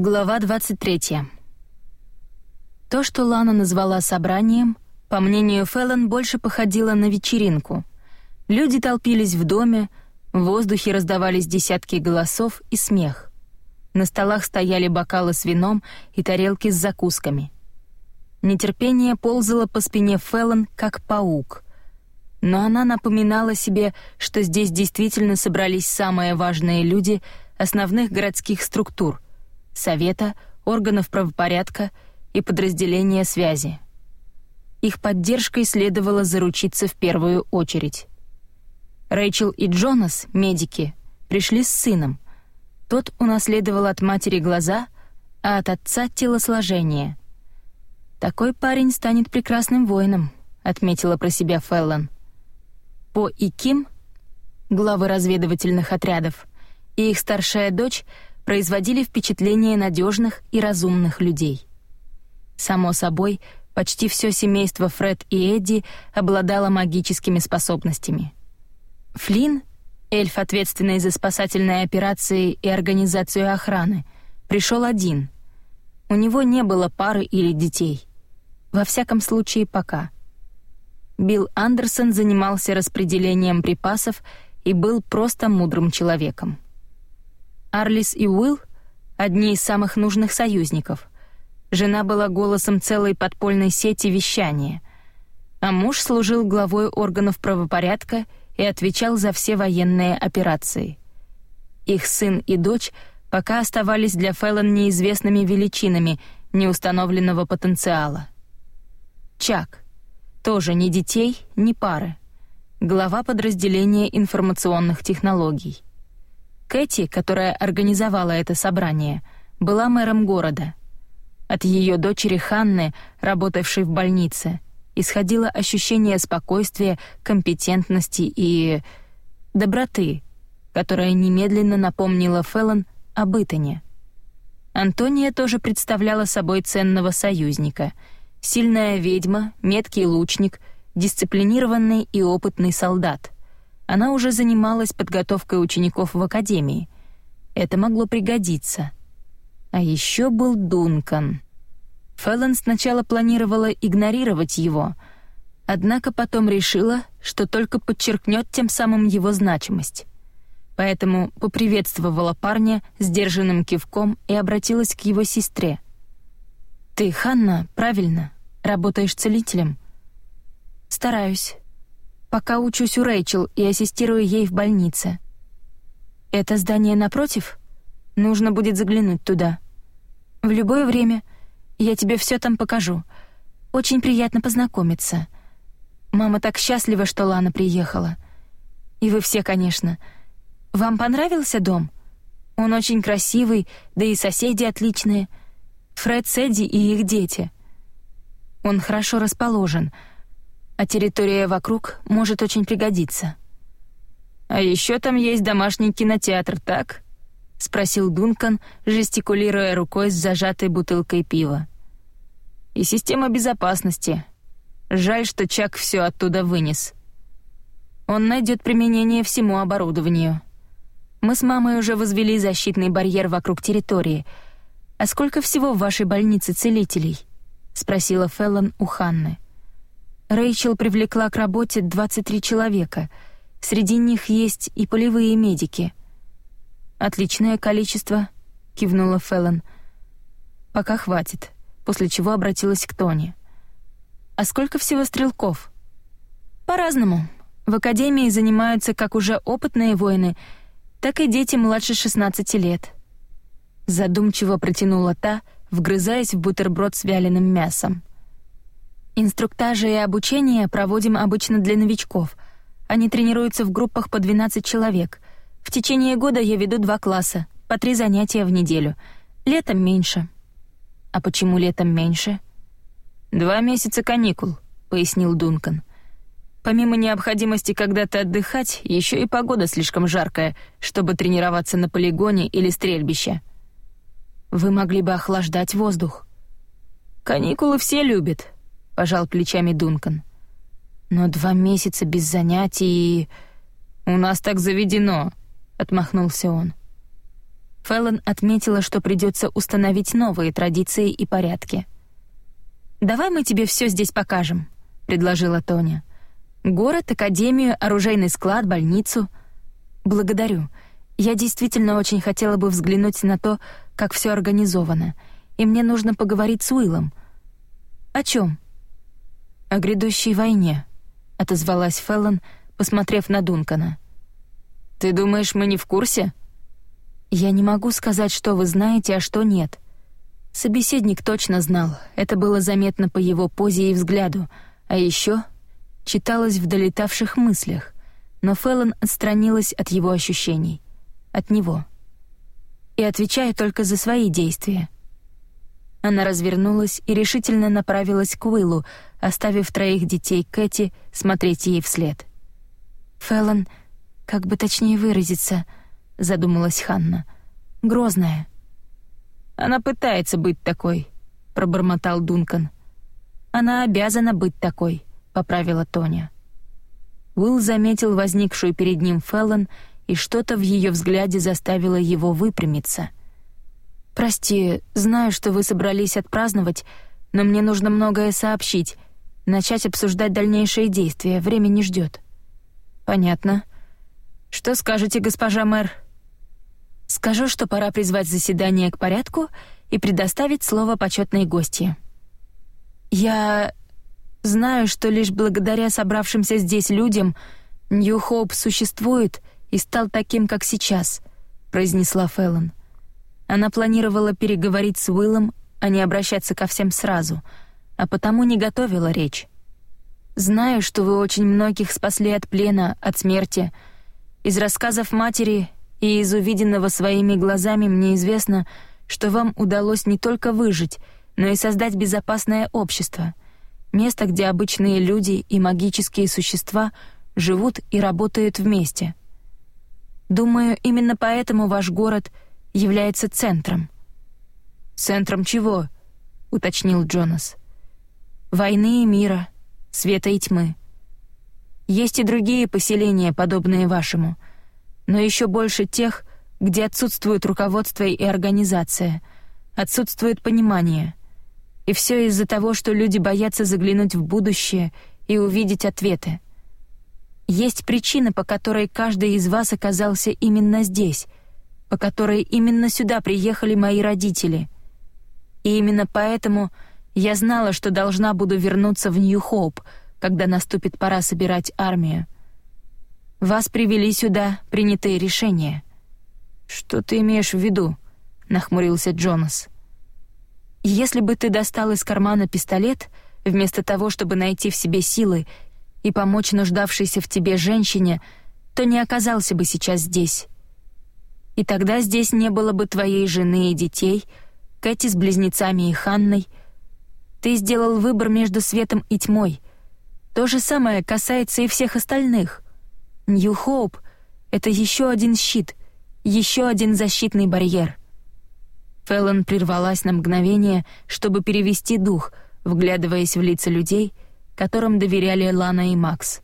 Глава 23. То, что Лана назвала собранием, по мнению Феллон, больше походило на вечеринку. Люди толпились в доме, в воздухе раздавались десятки голосов и смех. На столах стояли бокалы с вином и тарелки с закусками. Нетерпение ползало по спине Феллон, как паук. Но она напоминала себе, что здесь действительно собрались самые важные люди основных городских структур — совета, органов правопорядка и подразделения связи. Их поддержкой следовало заручиться в первую очередь. Рэйчел и Джонас, медики, пришли с сыном. Тот унаследовал от матери глаза, а от отца телосложение. «Такой парень станет прекрасным воином», — отметила про себя Феллон. По и Ким, главы разведывательных отрядов, и их старшая дочь — производили впечатление надежных и разумных людей. Само собой, почти все семейство Фред и Эдди обладало магическими способностями. Флинн, эльф, ответственный за спасательные операции и организацию охраны, пришел один. У него не было пары или детей. Во всяком случае, пока. Билл Андерсон занимался распределением припасов и был просто мудрым человеком. Арлис и Уилл — одни из самых нужных союзников. Жена была голосом целой подпольной сети вещания, а муж служил главой органов правопорядка и отвечал за все военные операции. Их сын и дочь пока оставались для Фэллон неизвестными величинами неустановленного потенциала. Чак. Тоже ни детей, ни пары. Глава подразделения информационных технологий. Кэти, которая организовала это собрание, была мэром города. От ее дочери Ханны, работавшей в больнице, исходило ощущение спокойствия, компетентности и доброты, которая немедленно напомнила Феллон об Итане. Антония тоже представляла собой ценного союзника. Сильная ведьма, меткий лучник, дисциплинированный и опытный солдат — она уже занималась подготовкой учеников в академии. Это могло пригодиться. А еще был Дункан. Фэллон сначала планировала игнорировать его, однако потом решила, что только подчеркнет тем самым его значимость. Поэтому поприветствовала парня сдержанным кивком и обратилась к его сестре. «Ты, Ханна, правильно, работаешь целителем?» «Стараюсь», Пока учусь у Рэйчел и ассистирую ей в больнице. Это здание напротив? Нужно будет заглянуть туда. В любое время. Я тебе все там покажу. Очень приятно познакомиться. Мама так счастлива, что Лана приехала. И вы все, конечно. Вам понравился дом? Он очень красивый, да и соседи отличные. Фред, Сэдди и их дети. Он хорошо расположен — а территория вокруг может очень пригодиться. «А еще там есть домашний кинотеатр, так?» — спросил Дункан, жестикулируя рукой с зажатой бутылкой пива. «И система безопасности. Жаль, что Чак все оттуда вынес. Он найдет применение всему оборудованию. Мы с мамой уже возвели защитный барьер вокруг территории. А сколько всего в вашей больнице целителей?» — спросила Феллон у Ханны. Рэйчел привлекла к работе 23 человека. Среди них есть и полевые медики. «Отличное количество», — кивнула Феллон. «Пока хватит», после чего обратилась к Тони. «А сколько всего стрелков?» «По-разному. В академии занимаются как уже опытные воины, так и дети младше 16 лет». Задумчиво протянула та, вгрызаясь в бутерброд с вяленым мясом. Инструктажи и обучение проводим обычно для новичков. Они тренируются в группах по 12 человек. В течение года я веду два класса, по три занятия в неделю. Летом меньше. А почему летом меньше? Два месяца каникул, пояснил Дункан. Помимо необходимости когда-то отдыхать, еще и погода слишком жаркая, чтобы тренироваться на полигоне или стрельбище. Вы могли бы охлаждать воздух. Каникулы все любят, пожал плечами Дункан. Но два месяца без занятий... У нас так заведено, отмахнулся он. Феллон отметила, что придется установить новые традиции и порядки. «Давай мы тебе все здесь покажем», — предложила Тоня. «Город, академию, оружейный склад, больницу». «Благодарю. Я действительно очень хотела бы взглянуть на то, как все организовано, и мне нужно поговорить с Уиллом». «О чем? «О грядущей войне», — отозвалась Феллон, посмотрев на Дункана. «Ты думаешь, мы не в курсе?» «Я не могу сказать, что вы знаете, а что нет». Собеседник точно знал, это было заметно по его позе и взгляду, а еще читалось в долетавших мыслях, но Феллон отстранилась от его ощущений, от него. И отвечая только за свои действия. Она развернулась и решительно направилась к Уиллу, оставив троих детей Кэти смотреть ей вслед. «Феллон, как бы точнее выразиться», — задумалась Ханна, — «грозная». «Она пытается быть такой», — пробормотал Дункан. «Она обязана быть такой», — поправила Тоня. Уилл заметил возникшую перед ним Феллон, и что-то в ее взгляде заставило его выпрямиться. «Прости, знаю, что вы собрались отпраздновать, но мне нужно многое сообщить, начать обсуждать дальнейшие действия, время не ждет. «Понятно. Что скажете, госпожа мэр?» «Скажу, что пора призвать заседание к порядку и предоставить слово почетной гости. Я знаю, что лишь благодаря собравшимся здесь людям Нью-Хоуп существует и стал таким, как сейчас», — произнесла Фэллон. Она планировала переговорить с Уиллом, а не обращаться ко всем сразу, а потому не готовила речь. «Знаю, что вы очень многих спасли от плена, от смерти. Из рассказов матери и из увиденного своими глазами мне известно, что вам удалось не только выжить, но и создать безопасное общество, место, где обычные люди и магические существа живут и работают вместе. Думаю, именно поэтому ваш город — является центром. «Центром чего?» — уточнил Джонас. «Войны и мира, света и тьмы. Есть и другие поселения, подобные вашему, но еще больше тех, где отсутствует руководство и организация, отсутствует понимание. И все из-за того, что люди боятся заглянуть в будущее и увидеть ответы. Есть причина, по которой каждый из вас оказался именно здесь — по которой именно сюда приехали мои родители. И именно поэтому я знала, что должна буду вернуться в Нью-Хоуп, когда наступит пора собирать армию. Вас привели сюда принятые решения. Что ты имеешь в виду? нахмурился Джонас. Если бы ты достал из кармана пистолет, вместо того, чтобы найти в себе силы и помочь нуждавшейся в тебе женщине, то не оказался бы сейчас здесь. И тогда здесь не было бы твоей жены и детей, Кэти с близнецами и Ханной. Ты сделал выбор между светом и тьмой. То же самое касается и всех остальных. Нью-Хоуп — это еще один щит, еще один защитный барьер. Фэллон прервалась на мгновение, чтобы перевести дух, вглядываясь в лица людей, которым доверяли Лана и Макс.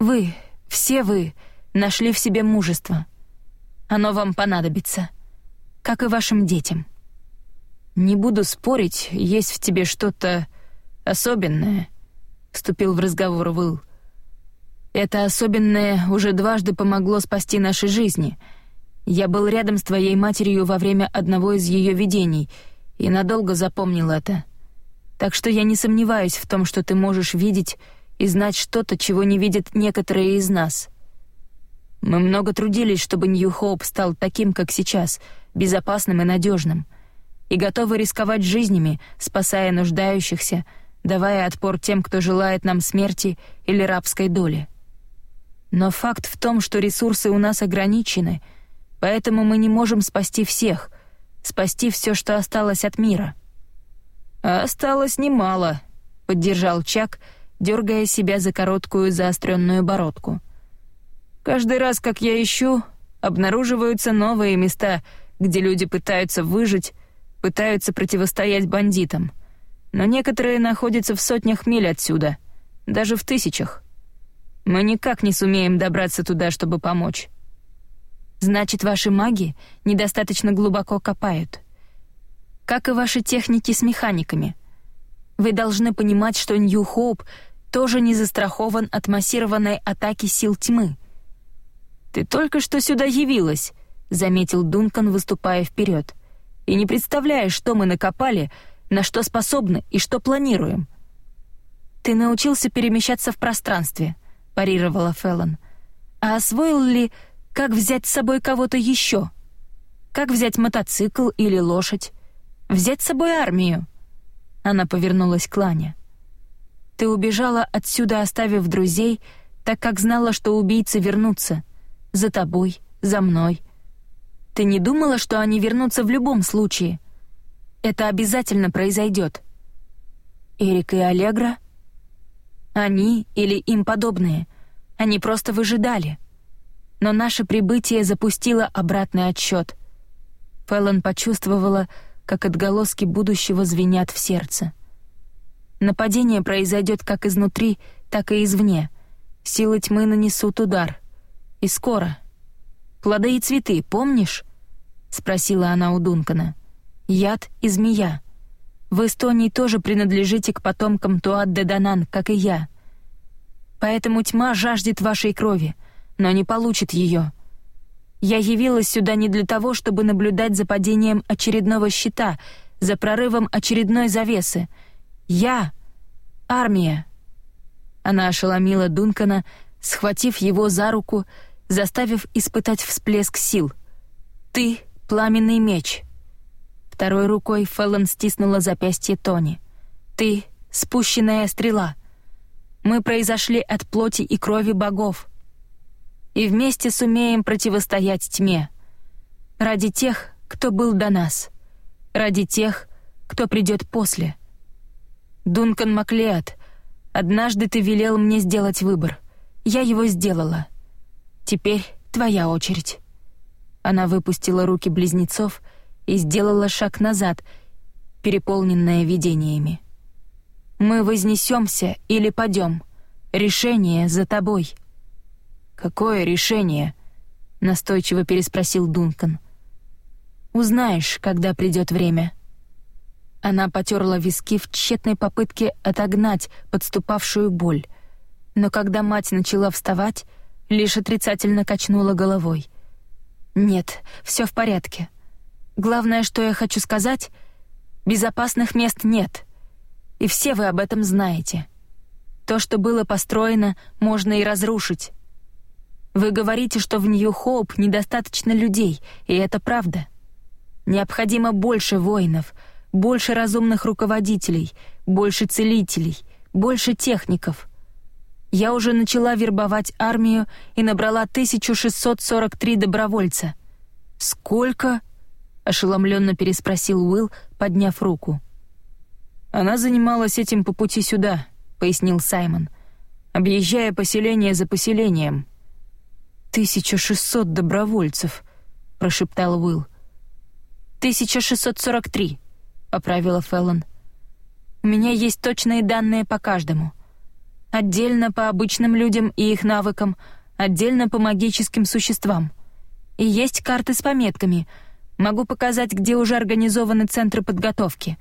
«Вы, все вы, нашли в себе мужество. Оно вам понадобится, как и вашим детям. Не буду спорить, есть в тебе что-то особенное, вступил в разговор Уилл. Это особенное уже дважды помогло спасти наши жизни. Я был рядом с твоей матерью во время одного из ее видений и надолго запомнил это. Так что я не сомневаюсь в том, что ты можешь видеть и знать что-то, чего не видят некоторые из нас. Мы много трудились, чтобы Нью-Хоуп стал таким, как сейчас, безопасным и надежным, и готовы рисковать жизнями, спасая нуждающихся, давая отпор тем, кто желает нам смерти или рабской доли. Но факт в том, что ресурсы у нас ограничены, поэтому мы не можем спасти всех, спасти все, что осталось от мира. А осталось немало, поддержал Чак, дергая себя за короткую заостренную бородку — Каждый раз, как я ищу, обнаруживаются новые места, где люди пытаются выжить, пытаются противостоять бандитам. Но некоторые находятся в сотнях миль отсюда, даже в тысячах. Мы никак не сумеем добраться туда, чтобы помочь. Значит, ваши маги недостаточно глубоко копают. Как и ваши техники с механиками. Вы должны понимать, что Нью-Хоуп тоже не застрахован от массированной атаки сил тьмы. «Ты только что сюда явилась», — заметил Дункан, выступая вперед. «И не представляешь, что мы накопали, на что способны и что планируем». «Ты научился перемещаться в пространстве», — парировала Феллон. «А освоил ли, как взять с собой кого-то еще? Как взять мотоцикл или лошадь? Взять с собой армию?» Она повернулась к Лане. «Ты убежала отсюда, оставив друзей, так как знала, что убийцы вернутся. За тобой, за мной. Ты не думала, что они вернутся в любом случае? Это обязательно произойдет. Эрик и Аллегра? Они или им подобные. Они просто выжидали. Но наше прибытие запустило обратный отсчет. Фэллон почувствовала, как отголоски будущего звенят в сердце. Нападение произойдет как изнутри, так и извне. Силы тьмы нанесут удар. И скоро. Плоды и цветы, помнишь? спросила она у Дункана. Яд и змея. Вы с тоже принадлежите к потомкам Туат-де-Данан, как и я. Поэтому тьма жаждет вашей крови, но не получит ее. Я явилась сюда не для того, чтобы наблюдать за падением очередного щита, за прорывом очередной завесы. Я — армия. Она ошеломила Дункана, схватив его за руку, заставив испытать всплеск сил. «Ты — пламенный меч». Второй рукой Феллон стиснула запястье Тони. «Ты — спущенная стрела». Мы произошли от плоти и крови богов и вместе сумеем противостоять тьме. Ради тех, кто был до нас. Ради тех, кто придет после. Дункан Маклеод, однажды ты велел мне сделать выбор. Я его сделала. Теперь твоя очередь. Она выпустила руки близнецов и сделала шаг назад, переполненная видениями. Мы вознесемся или падем. Решение за тобой. «Какое решение?» — настойчиво переспросил Дункан. «Узнаешь, когда придет время». Она потерла виски в тщетной попытке отогнать подступавшую боль. Но когда мать начала вставать, лишь отрицательно качнула головой. «Нет, все в порядке. Главное, что я хочу сказать, безопасных мест нет. И все вы об этом знаете. То, что было построено, можно и разрушить. Вы говорите, что в Нью-Хоуп недостаточно людей, и это правда. Необходимо больше воинов, больше разумных руководителей, больше целителей, больше техников. Я уже начала вербовать армию и набрала 1643 добровольца. Сколько? ошеломленно переспросил Уилл, подняв руку. Она занималась этим по пути сюда, пояснил Саймон, объезжая поселение за поселением. «Тысяча шестьсот добровольцев», — прошептал Уилл. «Тысяча шестьсот сорок три», — поправила Феллон. «У меня есть точные данные по каждому. Отдельно по обычным людям и их навыкам, отдельно по магическим существам. И есть карты с пометками. Могу показать, где уже организованы центры подготовки.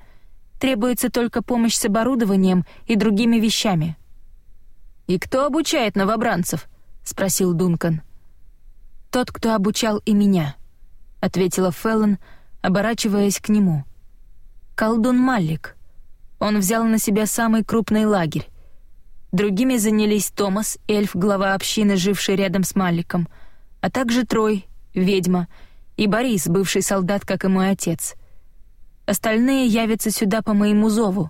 Требуется только помощь с оборудованием и другими вещами». «И кто обучает новобранцев?» — спросил Дункан. «Тот, кто обучал и меня», — ответила Феллон, оборачиваясь к нему. «Колдун Маллик. Он взял на себя самый крупный лагерь. Другими занялись Томас, эльф, глава общины, живший рядом с Малликом, а также Трой, ведьма, и Борис, бывший солдат, как и мой отец. Остальные явятся сюда по моему зову.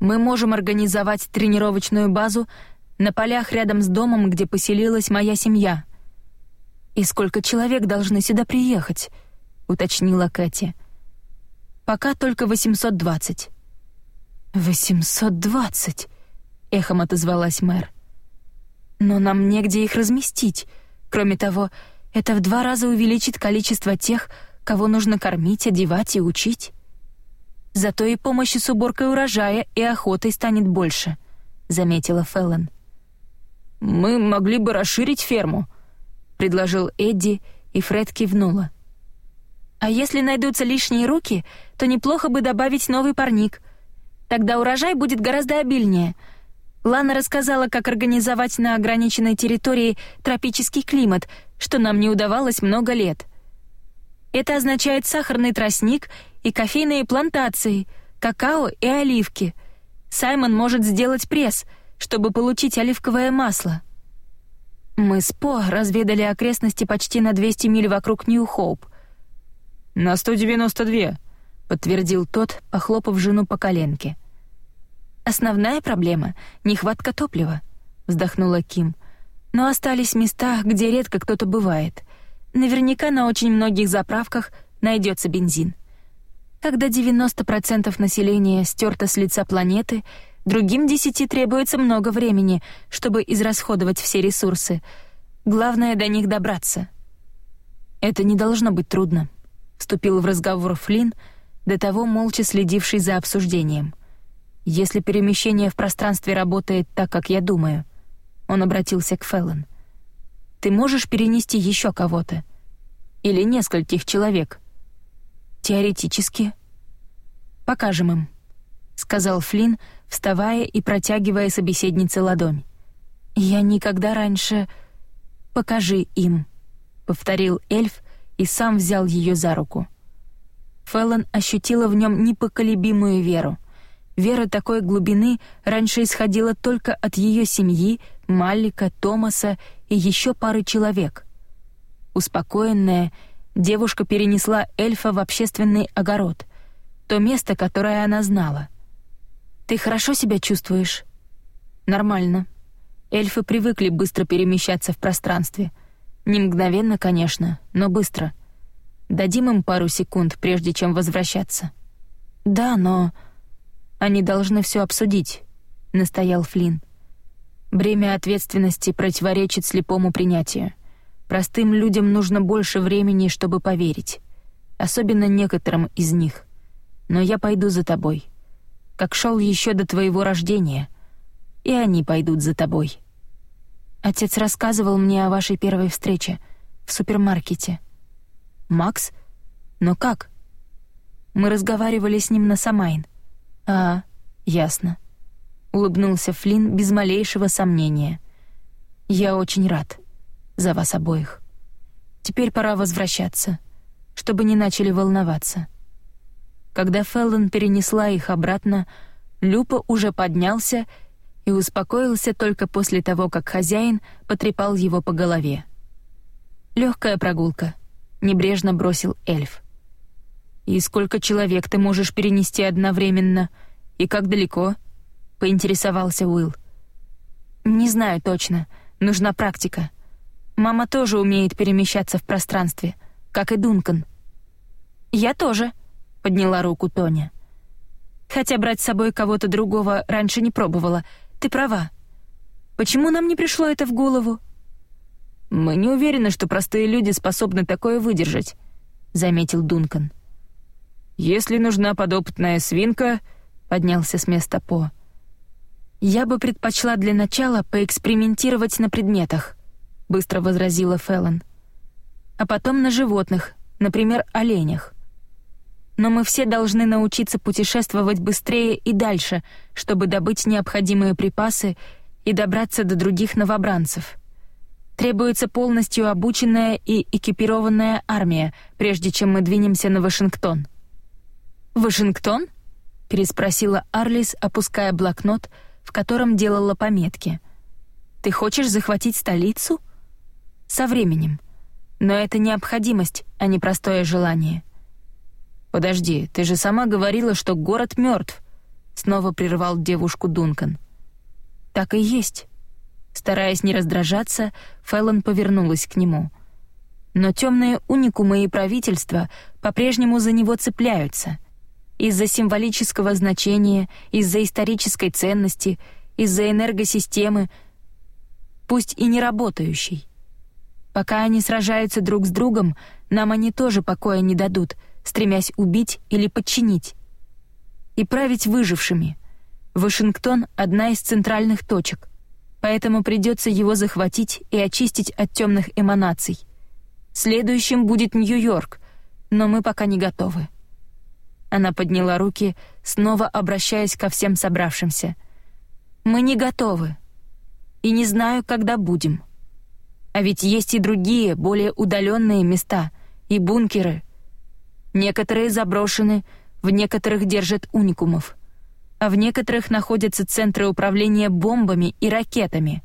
Мы можем организовать тренировочную базу на полях рядом с домом, где поселилась моя семья. «И сколько человек должны сюда приехать?» — уточнила Кэти. «Пока только 820». «820!» — эхом отозвалась мэр. «Но нам негде их разместить. Кроме того, это в два раза увеличит количество тех, кого нужно кормить, одевать и учить. Зато и помощи с уборкой урожая и охотой станет больше», — заметила Феллон. «Мы могли бы расширить ферму», предложил Эдди, и Фред кивнула. «А если найдутся лишние руки, то неплохо бы добавить новый парник. Тогда урожай будет гораздо обильнее», Лана рассказала, как организовать на ограниченной территории тропический климат, что нам не удавалось много лет. Это означает сахарный тростник и кофейные плантации, какао и оливки. Саймон может сделать пресс, чтобы получить оливковое масло. Мы с По разведали окрестности почти на 200 миль вокруг Нью-Хоуп. «На 192», — подтвердил тот, похлопав жену по коленке. «Основная проблема — нехватка топлива», — вздохнула Ким. «Но остались места, где редко кто-то бывает. Наверняка на очень многих заправках найдется бензин. Когда 90% населения стерто с лица планеты, другим десяти требуется много времени, чтобы израсходовать все ресурсы. Главное до них добраться». «Это не должно быть трудно», — вступил в разговор Флинн, до того молча следивший за обсуждением. Если перемещение в пространстве работает так, как я думаю, он обратился к Феллон. Ты можешь перенести еще кого-то? Или нескольких человек? Теоретически. Покажем им, сказал Флинн, вставая и протягивая собеседнице ладонь. Я никогда раньше покажи им, повторил эльф и сам взял ее за руку. Феллон ощутила в нем непоколебимую веру — Вера такой глубины раньше исходила только от ее семьи, Маллика, Томаса и еще пары человек. Успокоенная, девушка перенесла эльфа в общественный огород, то место, которое она знала. «Ты хорошо себя чувствуешь?» «Нормально». Эльфы привыкли быстро перемещаться в пространстве. Не мгновенно, конечно, но быстро. Дадим им пару секунд, прежде чем возвращаться. «Да, но...» Они должны все обсудить», — настоял Флинн. «Бремя ответственности противоречит слепому принятию. Простым людям нужно больше времени, чтобы поверить. Особенно некоторым из них. Но я пойду за тобой. Как шел еще до твоего рождения. И они пойдут за тобой». Отец рассказывал мне о вашей первой встрече в супермаркете. «Макс? Но как?» Мы разговаривали с ним на Самайн — «А, ясно», — улыбнулся Флинн без малейшего сомнения. «Я очень рад за вас обоих. Теперь пора возвращаться, чтобы не начали волноваться». Когда Феллон перенесла их обратно, Люпа уже поднялся и успокоился только после того, как хозяин потрепал его по голове. Легкая прогулка», — небрежно бросил эльф. «И сколько человек ты можешь перенести одновременно? И как далеко?» — поинтересовался Уилл. «Не знаю точно. Нужна практика. Мама тоже умеет перемещаться в пространстве, как и Дункан». «Я тоже», — подняла руку Тоня. «Хотя брать с собой кого-то другого раньше не пробовала. Ты права. Почему нам не пришло это в голову?» «Мы не уверены, что простые люди способны такое выдержать», — заметил Дункан. Если нужна подопытная свинка, поднялся с места По. Я бы предпочла для начала поэкспериментировать на предметах, быстро возразила Феллон. А потом на животных, например, оленях. Но мы все должны научиться путешествовать быстрее и дальше, чтобы добыть необходимые припасы и добраться до других новобранцев. Требуется полностью обученная и экипированная армия, прежде чем мы двинемся на Вашингтон. «Вашингтон?» — переспросила Арлис, опуская блокнот, в котором делала пометки. «Ты хочешь захватить столицу?» «Со временем. Но это необходимость, а не простое желание». «Подожди, ты же сама говорила, что город мертв», — снова прервал девушку Дункан. «Так и есть». Стараясь не раздражаться, Феллон повернулась к нему. «Но темные уникумы и правительства по-прежнему за него цепляются» из-за символического значения, из-за исторической ценности, из-за энергосистемы, пусть и не работающей. Пока они сражаются друг с другом, нам они тоже покоя не дадут, стремясь убить или подчинить. И править выжившими. Вашингтон — одна из центральных точек, поэтому придется его захватить и очистить от темных эманаций. Следующим будет Нью-Йорк, но мы пока не готовы». Она подняла руки, снова обращаясь ко всем собравшимся. «Мы не готовы. И не знаю, когда будем. А ведь есть и другие, более удаленные места, и бункеры. Некоторые заброшены, в некоторых держат уникумов, а в некоторых находятся центры управления бомбами и ракетами.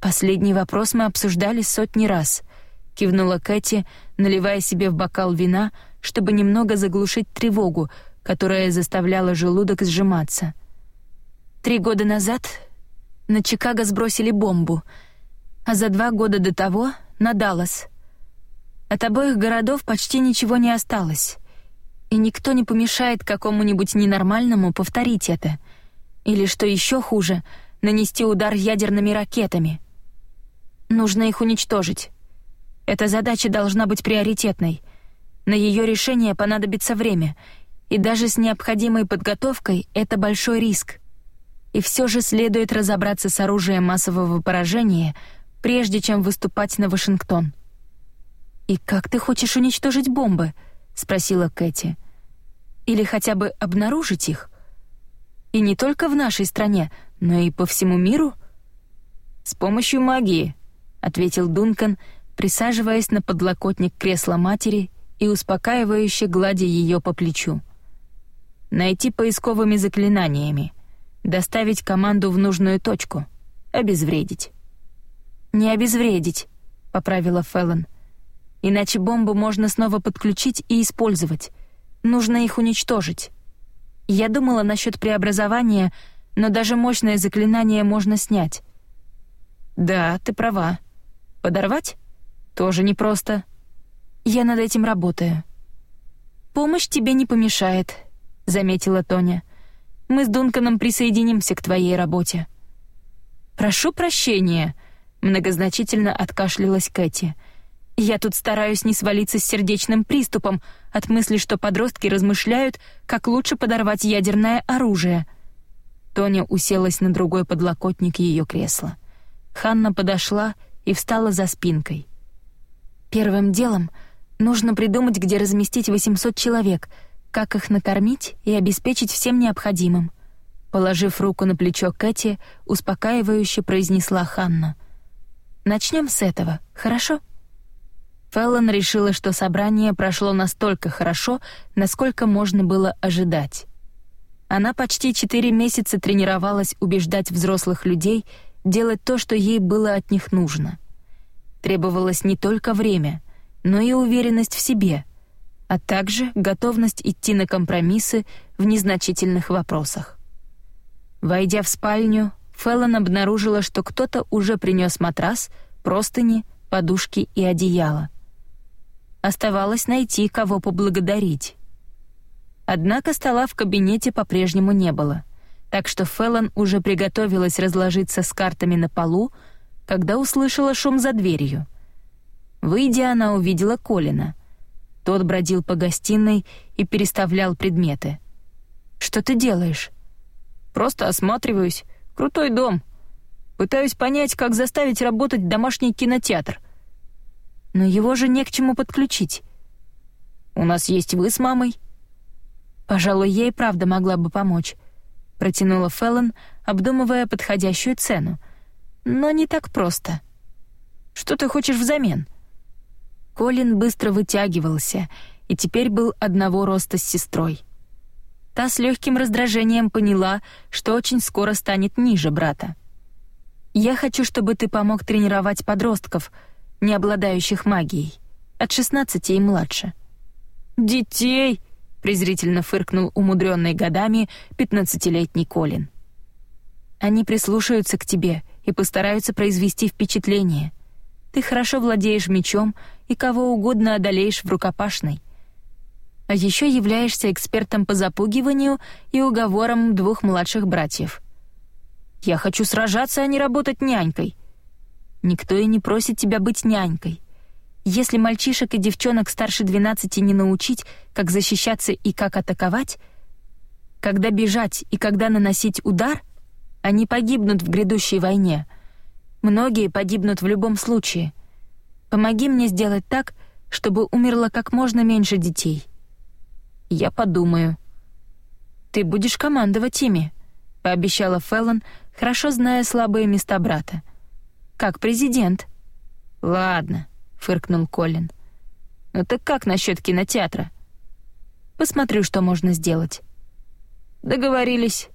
Последний вопрос мы обсуждали сотни раз, кивнула Кэти, наливая себе в бокал вина, чтобы немного заглушить тревогу, которая заставляла желудок сжиматься. Три года назад на Чикаго сбросили бомбу, а за два года до того — на Даллас. От обоих городов почти ничего не осталось, и никто не помешает какому-нибудь ненормальному повторить это. Или, что еще хуже, нанести удар ядерными ракетами. Нужно их уничтожить. Эта задача должна быть приоритетной. На ее решение понадобится время, и даже с необходимой подготовкой это большой риск. И все же следует разобраться с оружием массового поражения, прежде чем выступать на Вашингтон. «И как ты хочешь уничтожить бомбы?» — спросила Кэти. «Или хотя бы обнаружить их? И не только в нашей стране, но и по всему миру?» «С помощью магии», — ответил Дункан, присаживаясь на подлокотник кресла матери и успокаивающе гладя ее по плечу. «Найти поисковыми заклинаниями, доставить команду в нужную точку, обезвредить». «Не обезвредить», — поправила Феллон. — Иначе бомбу можно снова подключить и использовать. Нужно их уничтожить. Я думала насчет преобразования, но даже мощное заклинание можно снять. Да, ты права. Подорвать? Тоже непросто. Я над этим работаю. Помощь тебе не помешает, заметила Тоня. Мы с Дунканом присоединимся к твоей работе. Прошу прощения, многозначительно откашлялась Кэти. Я тут стараюсь не свалиться с сердечным приступом от мысли, что подростки размышляют, как лучше подорвать ядерное оружие. Тоня уселась на другой подлокотник ее кресла. Ханна подошла и встала за спинкой. Первым делом нужно придумать, где разместить 800 человек, как их накормить и обеспечить всем необходимым. Положив руку на плечо Кэти, успокаивающе произнесла Ханна. Начнем с этого, хорошо? Феллон решила, что собрание прошло настолько хорошо, насколько можно было ожидать. Она почти четыре месяца тренировалась убеждать взрослых людей делать то, что ей было от них нужно. Требовалось не только время, но и уверенность в себе, а также готовность идти на компромиссы в незначительных вопросах. Войдя в спальню, Феллон обнаружила, что кто-то уже принес матрас, простыни, подушки и одеяло — Оставалось найти, кого поблагодарить. Однако стола в кабинете по-прежнему не было, так что Феллон уже приготовилась разложиться с картами на полу, когда услышала шум за дверью. Выйдя, она увидела Колина. Тот бродил по гостиной и переставлял предметы. «Что ты делаешь?» «Просто осматриваюсь. Крутой дом. Пытаюсь понять, как заставить работать домашний кинотеатр», но его же не к чему подключить. У нас есть вы с мамой. Пожалуй, ей правда могла бы помочь, протянула Феллон, обдумывая подходящую цену. Но не так просто. Что ты хочешь взамен? Колин быстро вытягивался и теперь был одного роста с сестрой. Та с легким раздражением поняла, что очень скоро станет ниже брата. «Я хочу, чтобы ты помог тренировать подростков», не обладающих магией, от 16 и младше. «Детей!» — презрительно фыркнул умудренный годами пятнадцатилетний Колин. «Они прислушаются к тебе и постараются произвести впечатление. Ты хорошо владеешь мечом и кого угодно одолеешь в рукопашной. А еще являешься экспертом по запугиванию и уговорам двух младших братьев. Я хочу сражаться, а не работать нянькой», Никто и не просит тебя быть нянькой. Если мальчишек и девчонок старше 12 не научить, как защищаться и как атаковать, когда бежать и когда наносить удар, они погибнут в грядущей войне. Многие погибнут в любом случае. Помоги мне сделать так, чтобы умерло как можно меньше детей. Я подумаю. Ты будешь командовать ими, пообещала Феллон, хорошо зная слабые места брата. Как президент. Ладно, фыркнул Колин. Ну так как насчет кинотеатра? Посмотрю, что можно сделать. Договорились.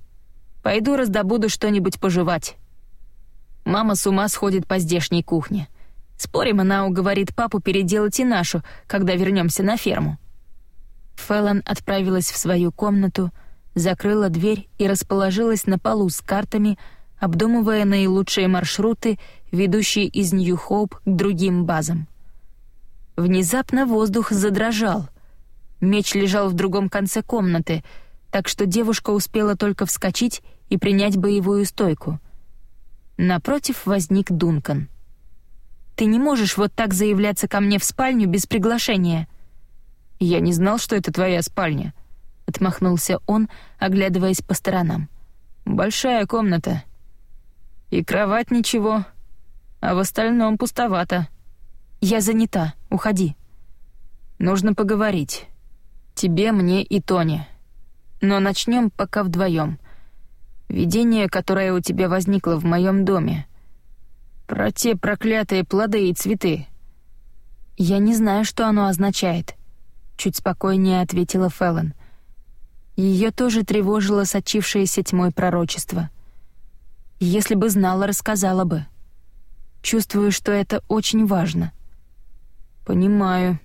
Пойду раздобуду что-нибудь пожевать. Мама с ума сходит по здешней кухне. Спорим, она уговорит папу переделать и нашу, когда вернемся на ферму. Фэллон отправилась в свою комнату, закрыла дверь и расположилась на полу с картами, обдумывая наилучшие маршруты, ведущие из Нью-Хоуп к другим базам. Внезапно воздух задрожал. Меч лежал в другом конце комнаты, так что девушка успела только вскочить и принять боевую стойку. Напротив возник Дункан. «Ты не можешь вот так заявляться ко мне в спальню без приглашения», «Я не знал, что это твоя спальня», — отмахнулся он, оглядываясь по сторонам. «Большая комната. И кровать ничего, а в остальном пустовато. Я занята, уходи. Нужно поговорить. Тебе, мне и Тоне. Но начнем пока вдвоем. Видение, которое у тебя возникло в моем доме. Про те проклятые плоды и цветы. Я не знаю, что оно означает» чуть спокойнее ответила Феллон. Ее тоже тревожило сочившееся тьмой пророчество. Если бы знала, рассказала бы. Чувствую, что это очень важно. Понимаю,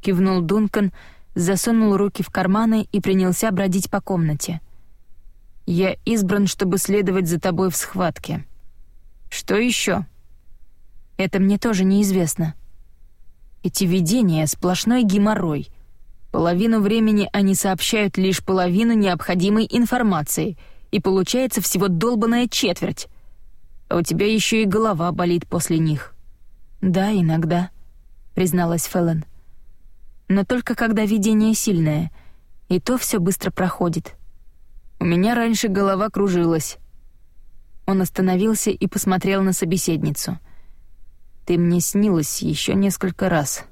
кивнул Дункан, засунул руки в карманы и принялся бродить по комнате. Я избран, чтобы следовать за тобой в схватке. Что еще? Это мне тоже неизвестно. Эти видения — сплошной геморрой. Половину времени они сообщают лишь половину необходимой информации, и получается всего долбаная четверть. А у тебя еще и голова болит после них. Да, иногда, призналась Феллон. Но только когда видение сильное, и то все быстро проходит. У меня раньше голова кружилась. Он остановился и посмотрел на собеседницу. Ты мне снилась еще несколько раз.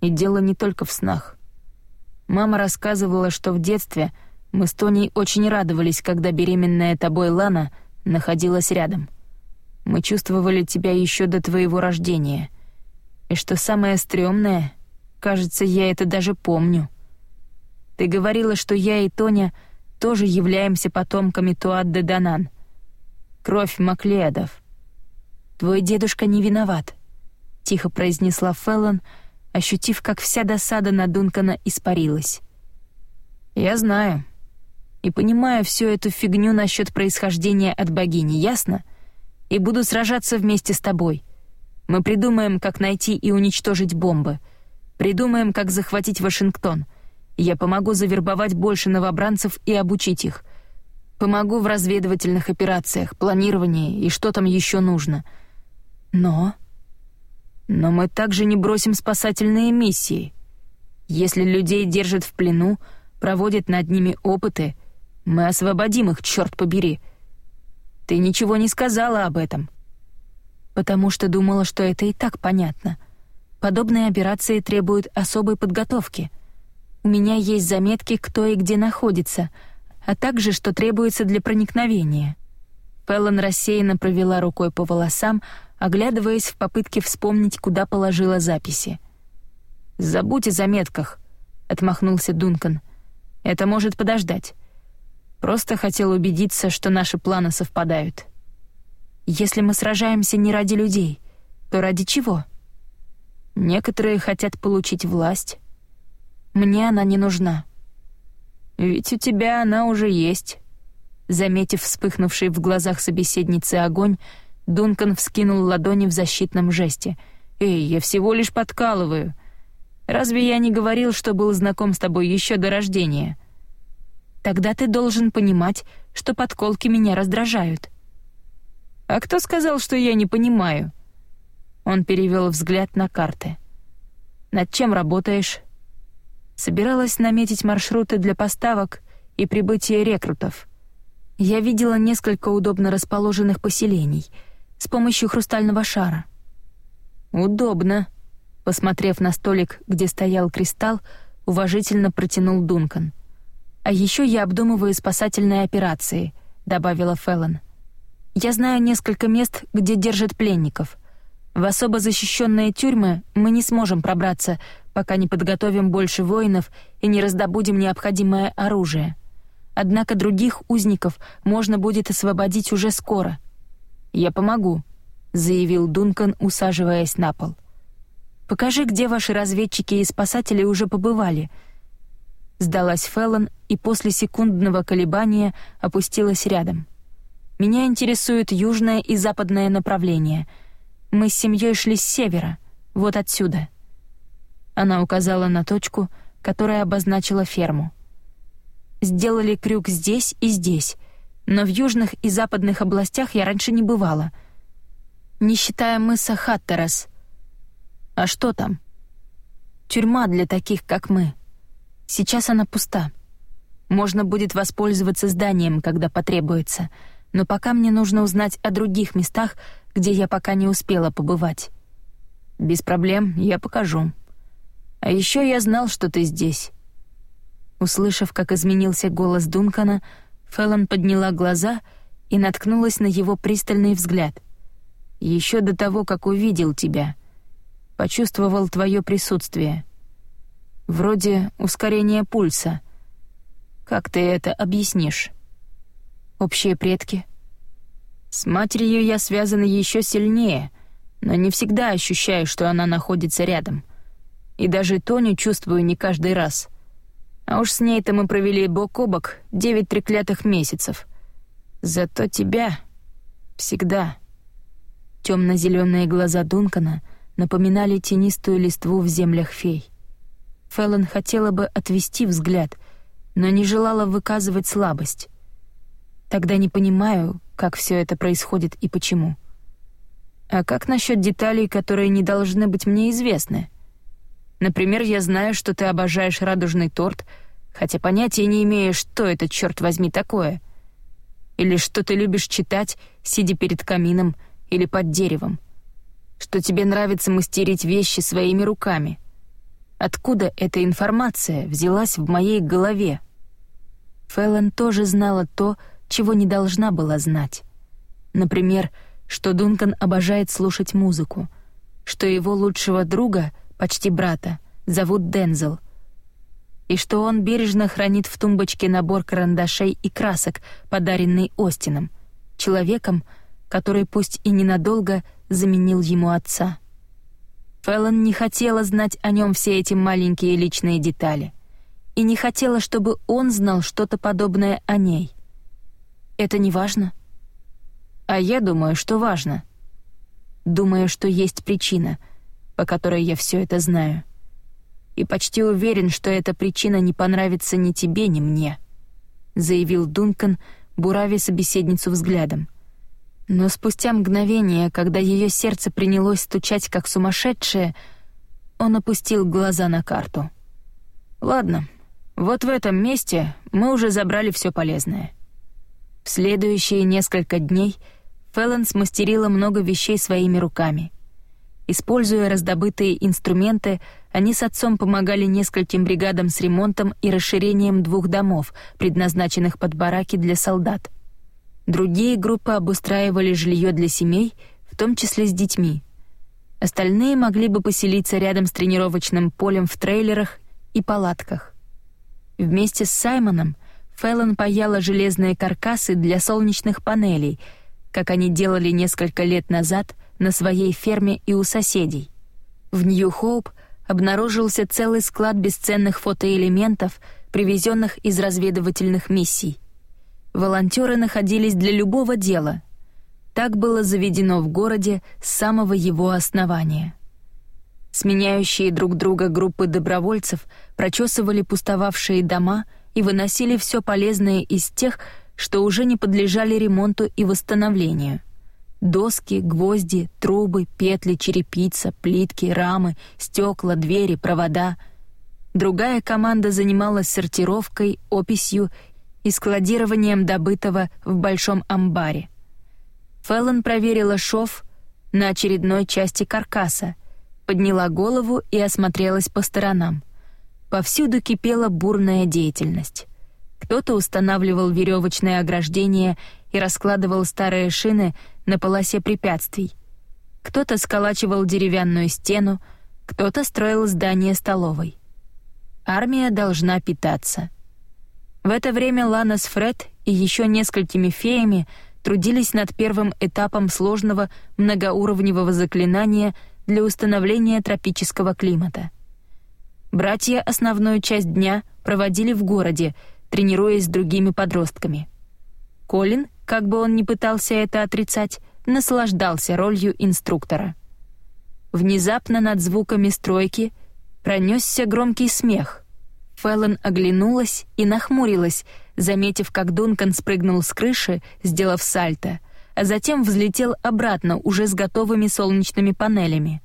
И дело не только в снах. Мама рассказывала, что в детстве мы с Тоней очень радовались, когда беременная тобой Лана находилась рядом. Мы чувствовали тебя еще до твоего рождения. И что самое стрёмное, кажется, я это даже помню. Ты говорила, что я и Тоня тоже являемся потомками Туат-де Данан. Кровь Маклеадов. Твой дедушка не виноват, — тихо произнесла Феллон, — ощутив, как вся досада на Дункана испарилась. «Я знаю. И понимаю всю эту фигню насчет происхождения от богини, ясно? И буду сражаться вместе с тобой. Мы придумаем, как найти и уничтожить бомбы. Придумаем, как захватить Вашингтон. Я помогу завербовать больше новобранцев и обучить их. Помогу в разведывательных операциях, планировании и что там еще нужно. Но но мы также не бросим спасательные миссии. Если людей держат в плену, проводят над ними опыты, мы освободим их, черт побери. Ты ничего не сказала об этом. Потому что думала, что это и так понятно. Подобные операции требуют особой подготовки. У меня есть заметки, кто и где находится, а также что требуется для проникновения. Феллон рассеянно провела рукой по волосам, оглядываясь в попытке вспомнить, куда положила записи. «Забудь о заметках», — отмахнулся Дункан. «Это может подождать. Просто хотел убедиться, что наши планы совпадают». «Если мы сражаемся не ради людей, то ради чего?» «Некоторые хотят получить власть. Мне она не нужна». «Ведь у тебя она уже есть». Заметив вспыхнувший в глазах собеседницы огонь, Дункан вскинул ладони в защитном жесте. «Эй, я всего лишь подкалываю. Разве я не говорил, что был знаком с тобой еще до рождения?» «Тогда ты должен понимать, что подколки меня раздражают». «А кто сказал, что я не понимаю?» Он перевел взгляд на карты. «Над чем работаешь?» Собиралась наметить маршруты для поставок и прибытия рекрутов. Я видела несколько удобно расположенных поселений — с помощью хрустального шара. «Удобно», — посмотрев на столик, где стоял кристалл, уважительно протянул Дункан. «А еще я обдумываю спасательные операции», — добавила Феллон. «Я знаю несколько мест, где держат пленников. В особо защищенные тюрьмы мы не сможем пробраться, пока не подготовим больше воинов и не раздобудем необходимое оружие. Однако других узников можно будет освободить уже скоро. Я помогу, заявил Дункан, усаживаясь на пол. Покажи, где ваши разведчики и спасатели уже побывали. Сдалась Феллон и после секундного колебания опустилась рядом. Меня интересует южное и западное направление. Мы с семьей шли с севера, вот отсюда. Она указала на точку, которая обозначила ферму. Сделали крюк здесь и здесь, но в южных и западных областях я раньше не бывала. Не считая мыса Хаттерас. А что там? Тюрьма для таких, как мы. Сейчас она пуста. Можно будет воспользоваться зданием, когда потребуется, но пока мне нужно узнать о других местах, где я пока не успела побывать. Без проблем, я покажу. А еще я знал, что ты здесь. Услышав, как изменился голос Дункана, Феллон подняла глаза и наткнулась на его пристальный взгляд. Еще до того, как увидел тебя, почувствовал твое присутствие. Вроде ускорения пульса. Как ты это объяснишь? Общие предки. С матерью я связан еще сильнее, но не всегда ощущаю, что она находится рядом. И даже Тоню чувствую не каждый раз — а уж с ней-то мы провели бок о бок девять треклятых месяцев. Зато тебя всегда. Темно-зеленые глаза Дункана напоминали тенистую листву в землях фей. Феллон хотела бы отвести взгляд, но не желала выказывать слабость. Тогда не понимаю, как все это происходит и почему. А как насчет деталей, которые не должны быть мне известны? Например, я знаю, что ты обожаешь радужный торт, хотя понятия не имею, что это, черт возьми, такое. Или что ты любишь читать, сидя перед камином или под деревом. Что тебе нравится мастерить вещи своими руками. Откуда эта информация взялась в моей голове? Фэллон тоже знала то, чего не должна была знать. Например, что Дункан обожает слушать музыку, что его лучшего друга — почти брата, зовут Дензел, и что он бережно хранит в тумбочке набор карандашей и красок, подаренный Остином, человеком, который пусть и ненадолго заменил ему отца. Фэллон не хотела знать о нем все эти маленькие личные детали и не хотела, чтобы он знал что-то подобное о ней. Это не важно? А я думаю, что важно. Думаю, что есть причина — по которой я все это знаю. И почти уверен, что эта причина не понравится ни тебе, ни мне», — заявил Дункан, буравя собеседницу взглядом. Но спустя мгновение, когда ее сердце принялось стучать как сумасшедшее, он опустил глаза на карту. «Ладно, вот в этом месте мы уже забрали все полезное». В следующие несколько дней Феллон смастерила много вещей своими руками — Используя раздобытые инструменты, они с отцом помогали нескольким бригадам с ремонтом и расширением двух домов, предназначенных под бараки для солдат. Другие группы обустраивали жилье для семей, в том числе с детьми. Остальные могли бы поселиться рядом с тренировочным полем в трейлерах и палатках. Вместе с Саймоном Фэллон паяла железные каркасы для солнечных панелей, как они делали несколько лет назад на своей ферме и у соседей. В Нью-Хоуп обнаружился целый склад бесценных фотоэлементов, привезенных из разведывательных миссий. Волонтеры находились для любого дела. Так было заведено в городе с самого его основания. Сменяющие друг друга группы добровольцев прочесывали пустовавшие дома и выносили все полезное из тех, что уже не подлежали ремонту и восстановлению — Доски, гвозди, трубы, петли, черепица, плитки, рамы, стекла, двери, провода. Другая команда занималась сортировкой, описью и складированием добытого в большом амбаре. Феллон проверила шов на очередной части каркаса подняла голову и осмотрелась по сторонам. Повсюду кипела бурная деятельность. Кто-то устанавливал веревочное ограждение и раскладывал старые шины на полосе препятствий. Кто-то сколачивал деревянную стену, кто-то строил здание столовой. Армия должна питаться. В это время Лана с Фред и еще несколькими феями трудились над первым этапом сложного многоуровневого заклинания для установления тропического климата. Братья основную часть дня проводили в городе, тренируясь с другими подростками. Колин, как бы он ни пытался это отрицать, наслаждался ролью инструктора. Внезапно над звуками стройки пронесся громкий смех. Фэллон оглянулась и нахмурилась, заметив, как Дункан спрыгнул с крыши, сделав сальто, а затем взлетел обратно уже с готовыми солнечными панелями.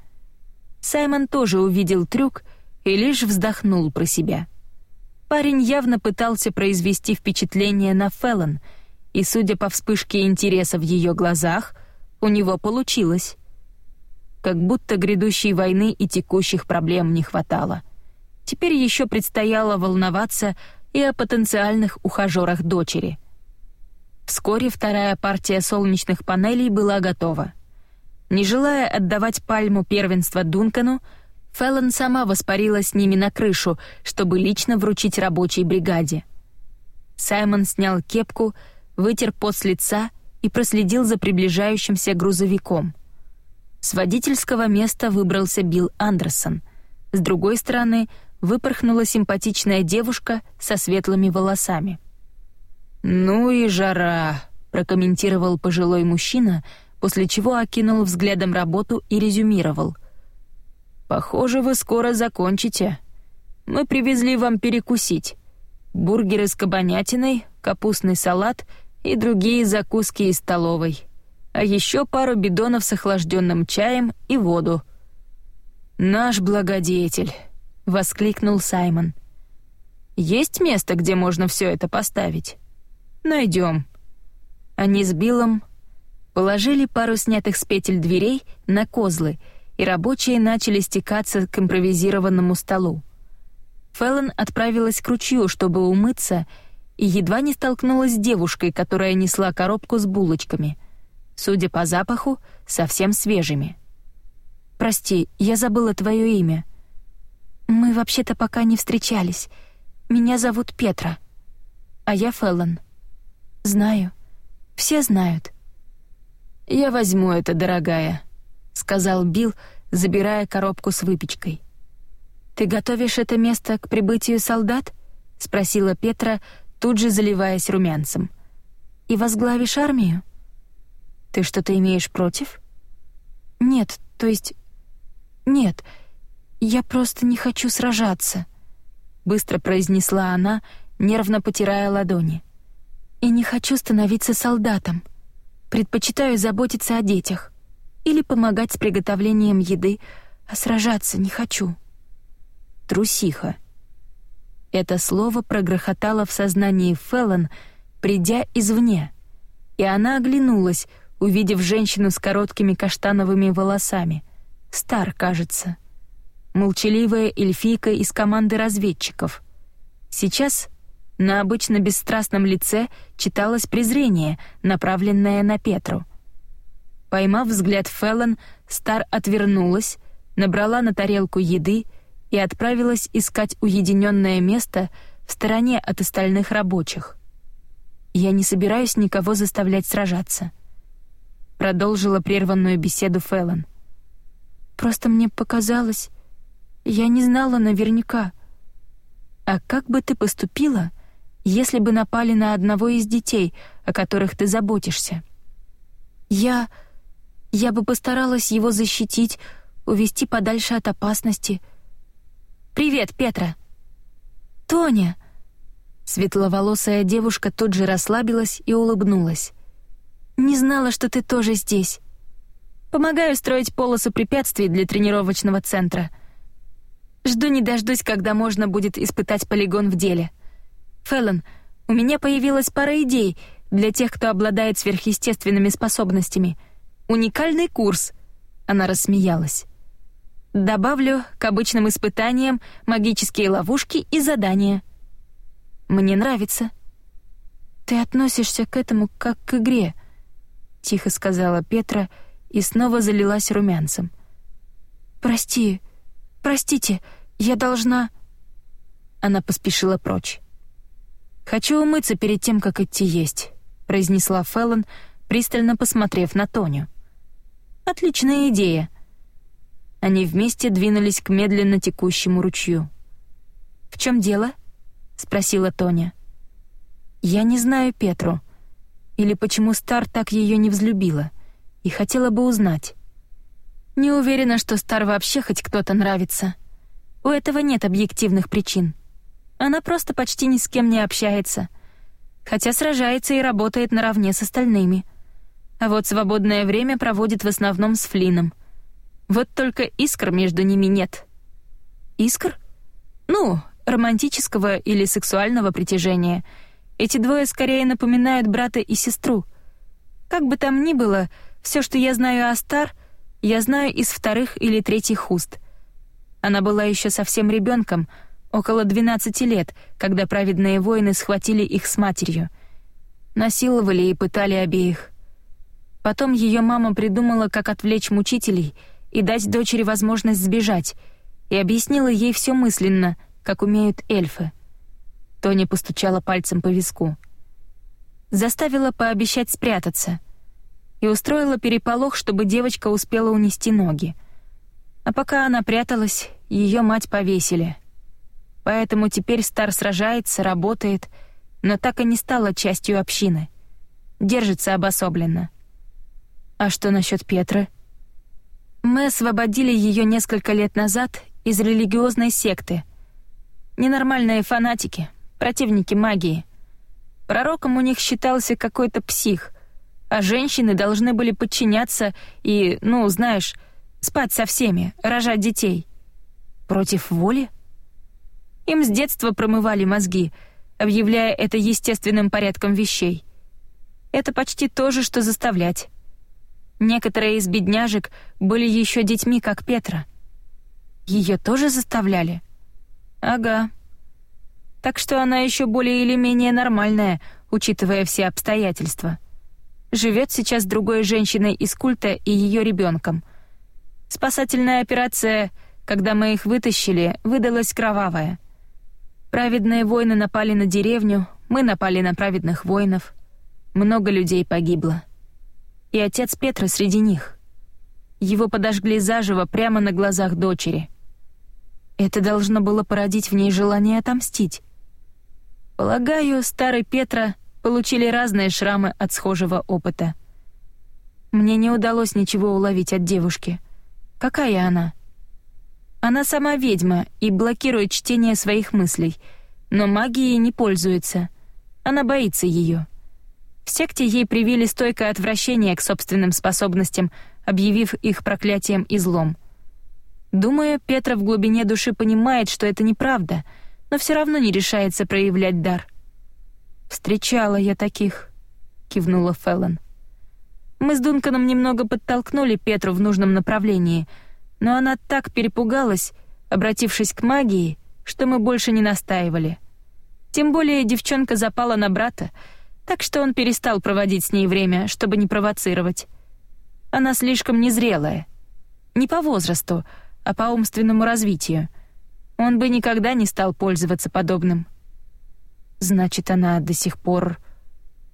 Саймон тоже увидел трюк и лишь вздохнул про себя. Парень явно пытался произвести впечатление на Фэллон, и, судя по вспышке интереса в ее глазах, у него получилось. Как будто грядущей войны и текущих проблем не хватало. Теперь еще предстояло волноваться и о потенциальных ухажерах дочери. Вскоре вторая партия солнечных панелей была готова. Не желая отдавать пальму первенства Дункану, Феллон сама воспарила с ними на крышу, чтобы лично вручить рабочей бригаде. Саймон снял кепку, вытер пот с лица и проследил за приближающимся грузовиком. С водительского места выбрался Билл Андерсон. С другой стороны — выпорхнула симпатичная девушка со светлыми волосами. «Ну и жара», — прокомментировал пожилой мужчина, после чего окинул взглядом работу и резюмировал. «Похоже, вы скоро закончите. Мы привезли вам перекусить. Бургеры с кабанятиной, капустный салат и другие закуски из столовой. А еще пару бидонов с охлажденным чаем и воду. Наш благодетель». — воскликнул Саймон. «Есть место, где можно все это поставить? Найдем». Они с Биллом положили пару снятых с петель дверей на козлы, и рабочие начали стекаться к импровизированному столу. Феллон отправилась к ручью, чтобы умыться, и едва не столкнулась с девушкой, которая несла коробку с булочками. Судя по запаху, совсем свежими. «Прости, я забыла твое имя», «Мы вообще-то пока не встречались. Меня зовут Петра. А я Феллон. Знаю. Все знают». «Я возьму это, дорогая», — сказал Билл, забирая коробку с выпечкой. «Ты готовишь это место к прибытию солдат?» — спросила Петра, тут же заливаясь румянцем. «И возглавишь армию?» «Ты что-то имеешь против?» «Нет, то есть... Нет, «Я просто не хочу сражаться», — быстро произнесла она, нервно потирая ладони. «И не хочу становиться солдатом. Предпочитаю заботиться о детях или помогать с приготовлением еды, а сражаться не хочу». Трусиха. Это слово прогрохотало в сознании Феллон, придя извне, и она оглянулась, увидев женщину с короткими каштановыми волосами. Стар, кажется молчаливая эльфийка из команды разведчиков. Сейчас на обычно бесстрастном лице читалось презрение, направленное на Петру. Поймав взгляд Феллон, Стар отвернулась, набрала на тарелку еды и отправилась искать уединенное место в стороне от остальных рабочих. «Я не собираюсь никого заставлять сражаться», — продолжила прерванную беседу Феллон. «Просто мне показалось, я не знала наверняка. А как бы ты поступила, если бы напали на одного из детей, о которых ты заботишься? Я... я бы постаралась его защитить, увести подальше от опасности. «Привет, Петра!» «Тоня!» Светловолосая девушка тут же расслабилась и улыбнулась. «Не знала, что ты тоже здесь. Помогаю строить полосу препятствий для тренировочного центра — Жду не дождусь, когда можно будет испытать полигон в деле. Фэллон, у меня появилась пара идей для тех, кто обладает сверхъестественными способностями. Уникальный курс. Она рассмеялась. Добавлю к обычным испытаниям магические ловушки и задания. Мне нравится. Ты относишься к этому как к игре, тихо сказала Петра и снова залилась румянцем. Прости, простите, я должна. Она поспешила прочь. Хочу умыться перед тем, как идти есть, произнесла Феллон, пристально посмотрев на Тоню. Отличная идея. Они вместе двинулись к медленно текущему ручью. В чем дело? спросила Тоня. Я не знаю Петру. Или почему Стар так ее не взлюбила, и хотела бы узнать. Не уверена, что Стар вообще хоть кто-то нравится. У этого нет объективных причин. Она просто почти ни с кем не общается, хотя сражается и работает наравне с остальными. А вот свободное время проводит в основном с Флином. Вот только искр между ними нет. Искр? Ну, романтического или сексуального притяжения — эти двое скорее напоминают брата и сестру. Как бы там ни было, все, что я знаю о Стар, я знаю из вторых или третьих уст. Она была еще совсем ребенком, около 12 лет, когда праведные воины схватили их с матерью. Насиловали и пытали обеих. Потом ее мама придумала, как отвлечь мучителей и дать дочери возможность сбежать, и объяснила ей все мысленно, как умеют эльфы. Тони постучала пальцем по виску. Заставила пообещать спрятаться и устроила переполох, чтобы девочка успела унести ноги. А пока она пряталась, ее мать повесили. Поэтому теперь Стар сражается, работает, но так и не стала частью общины. Держится обособленно. А что насчет Петры? Мы освободили ее несколько лет назад из религиозной секты. Ненормальные фанатики, противники магии. Пророком у них считался какой-то псих, а женщины должны были подчиняться и, ну, знаешь, спать со всеми, рожать детей. Против воли? Им с детства промывали мозги, объявляя это естественным порядком вещей. Это почти то же, что заставлять. Некоторые из бедняжек были еще детьми, как Петра. Ее тоже заставляли? Ага так что она еще более или менее нормальная, учитывая все обстоятельства. Живет сейчас другой женщиной из культа и ее ребенком. Спасательная операция, когда мы их вытащили, выдалась кровавая. Праведные воины напали на деревню, мы напали на праведных воинов. Много людей погибло. И отец Петра среди них. Его подожгли заживо прямо на глазах дочери. Это должно было породить в ней желание отомстить. Полагаю, старый Петра получили разные шрамы от схожего опыта. Мне не удалось ничего уловить от девушки. Какая она? Она сама ведьма и блокирует чтение своих мыслей, но магией не пользуется. Она боится ее. В секте ей привили стойкое отвращение к собственным способностям, объявив их проклятием и злом. Думаю, Петра в глубине души понимает, что это неправда — но все равно не решается проявлять дар. «Встречала я таких», — кивнула Феллон. «Мы с Дунканом немного подтолкнули Петру в нужном направлении, но она так перепугалась, обратившись к магии, что мы больше не настаивали. Тем более девчонка запала на брата, так что он перестал проводить с ней время, чтобы не провоцировать. Она слишком незрелая. Не по возрасту, а по умственному развитию — он бы никогда не стал пользоваться подобным. Значит, она до сих пор,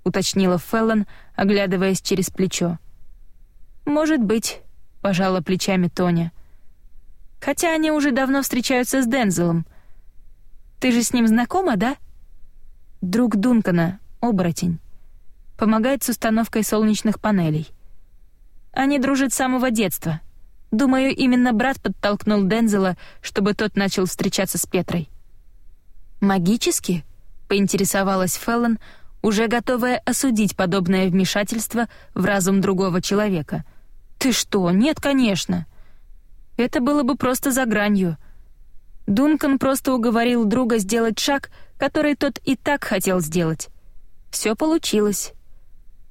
уточнила Феллон, оглядываясь через плечо. Может быть, пожала плечами Тоня. Хотя они уже давно встречаются с Дензелом. Ты же с ним знакома, да? Друг Дункана, оборотень. Помогает с установкой солнечных панелей. Они дружат с самого детства. Думаю, именно брат подтолкнул Дензела, чтобы тот начал встречаться с Петрой. «Магически?» — поинтересовалась Феллон, уже готовая осудить подобное вмешательство в разум другого человека. «Ты что? Нет, конечно!» Это было бы просто за гранью. Дункан просто уговорил друга сделать шаг, который тот и так хотел сделать. Все получилось.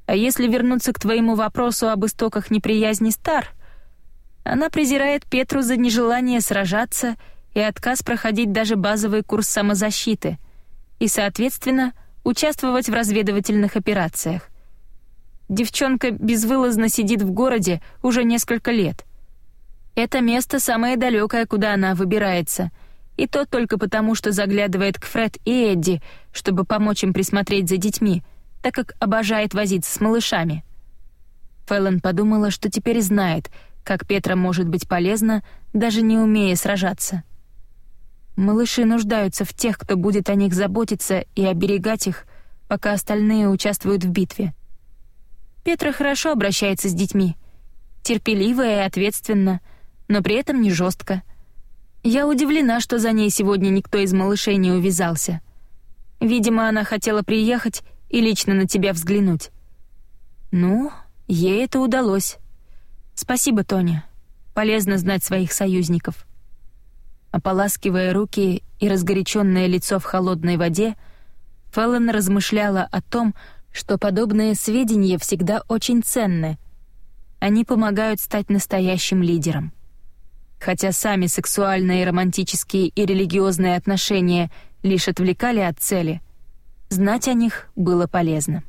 А если вернуться к твоему вопросу об истоках неприязни Стар — Она презирает Петру за нежелание сражаться и отказ проходить даже базовый курс самозащиты и, соответственно, участвовать в разведывательных операциях. Девчонка безвылазно сидит в городе уже несколько лет. Это место самое далекое, куда она выбирается, и то только потому, что заглядывает к Фред и Эдди, чтобы помочь им присмотреть за детьми, так как обожает возиться с малышами. Фэллон подумала, что теперь знает, как Петра может быть полезна, даже не умея сражаться. Малыши нуждаются в тех, кто будет о них заботиться и оберегать их, пока остальные участвуют в битве. Петра хорошо обращается с детьми, терпеливо и ответственно, но при этом не жестко. Я удивлена, что за ней сегодня никто из малышей не увязался. Видимо, она хотела приехать и лично на тебя взглянуть. Ну, ей это удалось. Спасибо, Тоня. Полезно знать своих союзников. Ополаскивая руки и разгоряченное лицо в холодной воде, Феллон размышляла о том, что подобные сведения всегда очень ценны. Они помогают стать настоящим лидером. Хотя сами сексуальные, романтические и религиозные отношения лишь отвлекали от цели, знать о них было полезно.